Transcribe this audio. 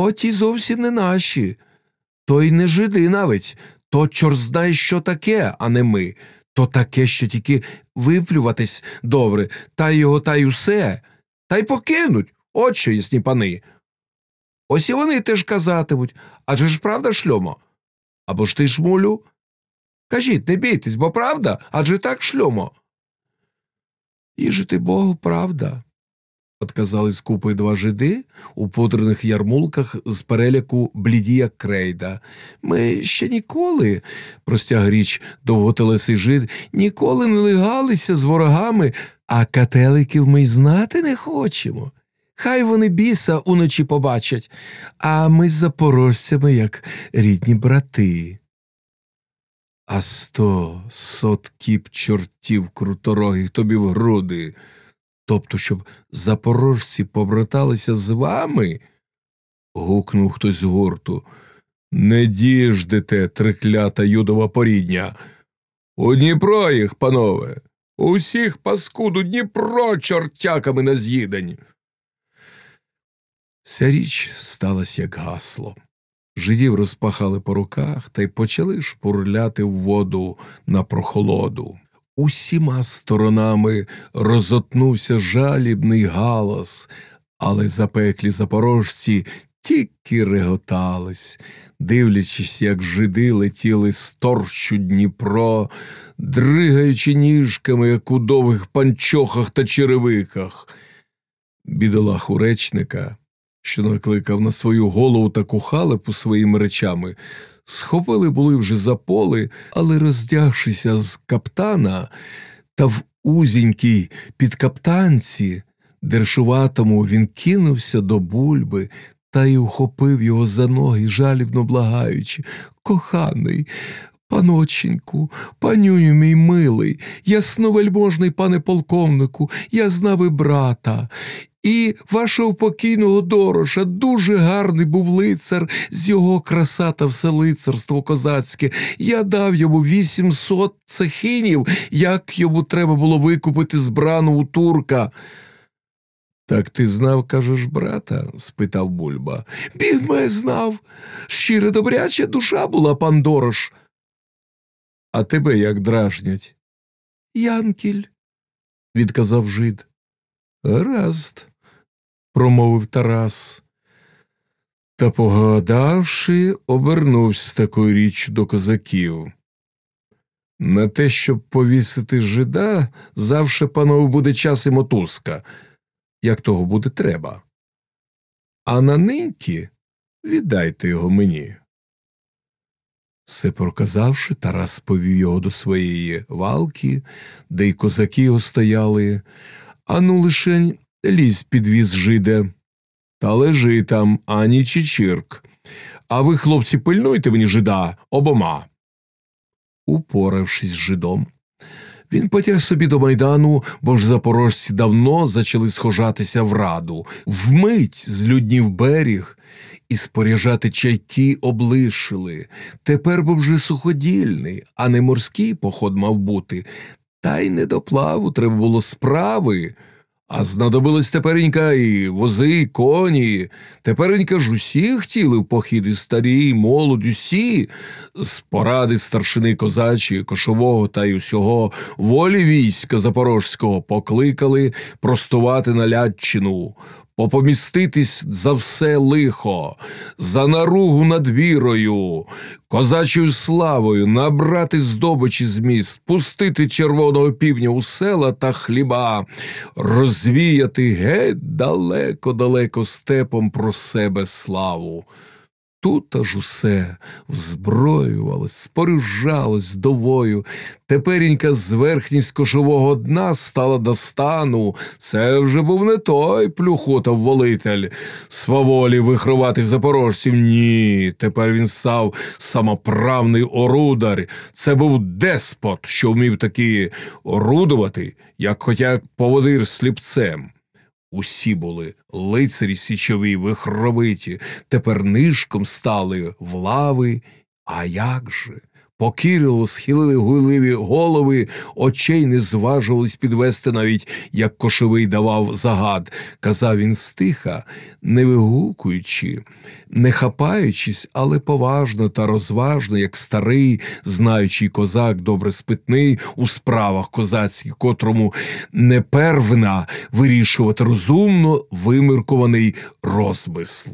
Оті зовсім не наші. То й не жиди навіть, то чор знає, що таке, а не ми. То таке, що тільки виплюватись добре, та його та й усе, та й покинуть, от що, ясні пани. Ось і вони теж казатимуть, адже ж правда, шльомо? Або ж ти шмулю? Кажіть, не бійтесь, бо правда, адже так шльомо. Їжити Богу, правда, отказали з купи два жиди у пудрених ярмулках з переляку блідія крейда. Ми ще ніколи, простяг річ довготелесий жид, ніколи не лигалися з ворогами, а кателиків ми й знати не хочемо. Хай вони біса уночі побачать, а ми з запорожцями, як рідні брати. А сто сот кіп чортів круторогих тобі в груди. Тобто, щоб запорожці побраталися з вами? гукнув хтось з гурту. Не діждете, триклята юдова порідня. У Дніпро їх, панове, усіх паскуду Дніпро чортяками на з'їдень. Ця річ сталася як гасло. Жидів розпахали по руках та й почали шпурляти в воду на прохолоду. Усіма сторонами розотнувся жалібний галас, але запеклі запорожці тільки реготались, дивлячись, як жиди летіли з торщу Дніпро, дригаючи ніжками, як у довгих панчохах та черевиках. Бідолаху речника, що накликав на свою голову таку халепу своїми речами, схопили були вже за поле, але роздягшися з каптана та в узінькій підкаптанці, дершуватому він кинувся до бульби та й ухопив його за ноги, жалібно благаючи. Коханий, паноченьку, панюню мій милий, ясновельможний пане полковнику, я знав і брата. І вашого покійного дороша дуже гарний був лицар з його краса та все лицарство козацьке. Я дав йому вісімсот цехинів, як йому треба було викупити збрану у турка. Так ти знав, кажеш, брата? спитав бульба. Бігме знав. Щире добряча душа була, пан Дорош. А тебе як дражнять? Янкіль, відказав жид. Гаразд, промовив Тарас. Та, погадавши, обернувся з такою річчю до козаків. На те, щоб повісити жида, завше, панове, буде час і мотузка, як того буде треба. А на ниньки віддайте його мені. Все проказавши, Тарас повів його до своєї валки, де й козаки його стояли. Ану лишень лізь підвіз жиде. Та лежи там, ані чичірк. А ви, хлопці, пильнуйте мені жида обома. Упоравшись з жидом, він потяг собі до майдану, бо ж запорожці давно зачали схожатися в раду, вмить злюднів берег, і споряджати чайки облишили. Тепер був вже суходільний, а не морський поход мав бути. Та й не до плаву треба було справи. А знадобилось теперенька і вози, і коні. Теперенька ж усі хотіли в похід і старі, і молодь, усі, з поради старшини козачі, кошового та й усього волі війська запорожського покликали простувати на Лятчину, попоміститись за все лихо, за наругу над вірою, козачою славою, набрати здобичі з міст, пустити червоного півня у села та хліба, розвіяти геть далеко-далеко степом про себе славу. Тут аж усе взброювалось, спорюжалось довою. Теперенька зверхність кошового дна стала до стану. Це вже був не той плюхотав волитель сваволі вихроватих запорожців. Ні, тепер він став самоправний орудар. Це був деспот, що вмів таки орудувати, як хоча поводир сліпцем. Усі були лицарі січові, вихровиті, тепер нишком стали в лави. А як же? Покірливо схилили гуйливі голови, очей не зважувались підвести навіть, як кошовий давав загад. Казав він стиха, не вигукуючи, не хапаючись, але поважно та розважно, як старий, знаючий козак, добре спитний у справах козацьких, котрому не первна вирішувати розумно виміркований розмисл.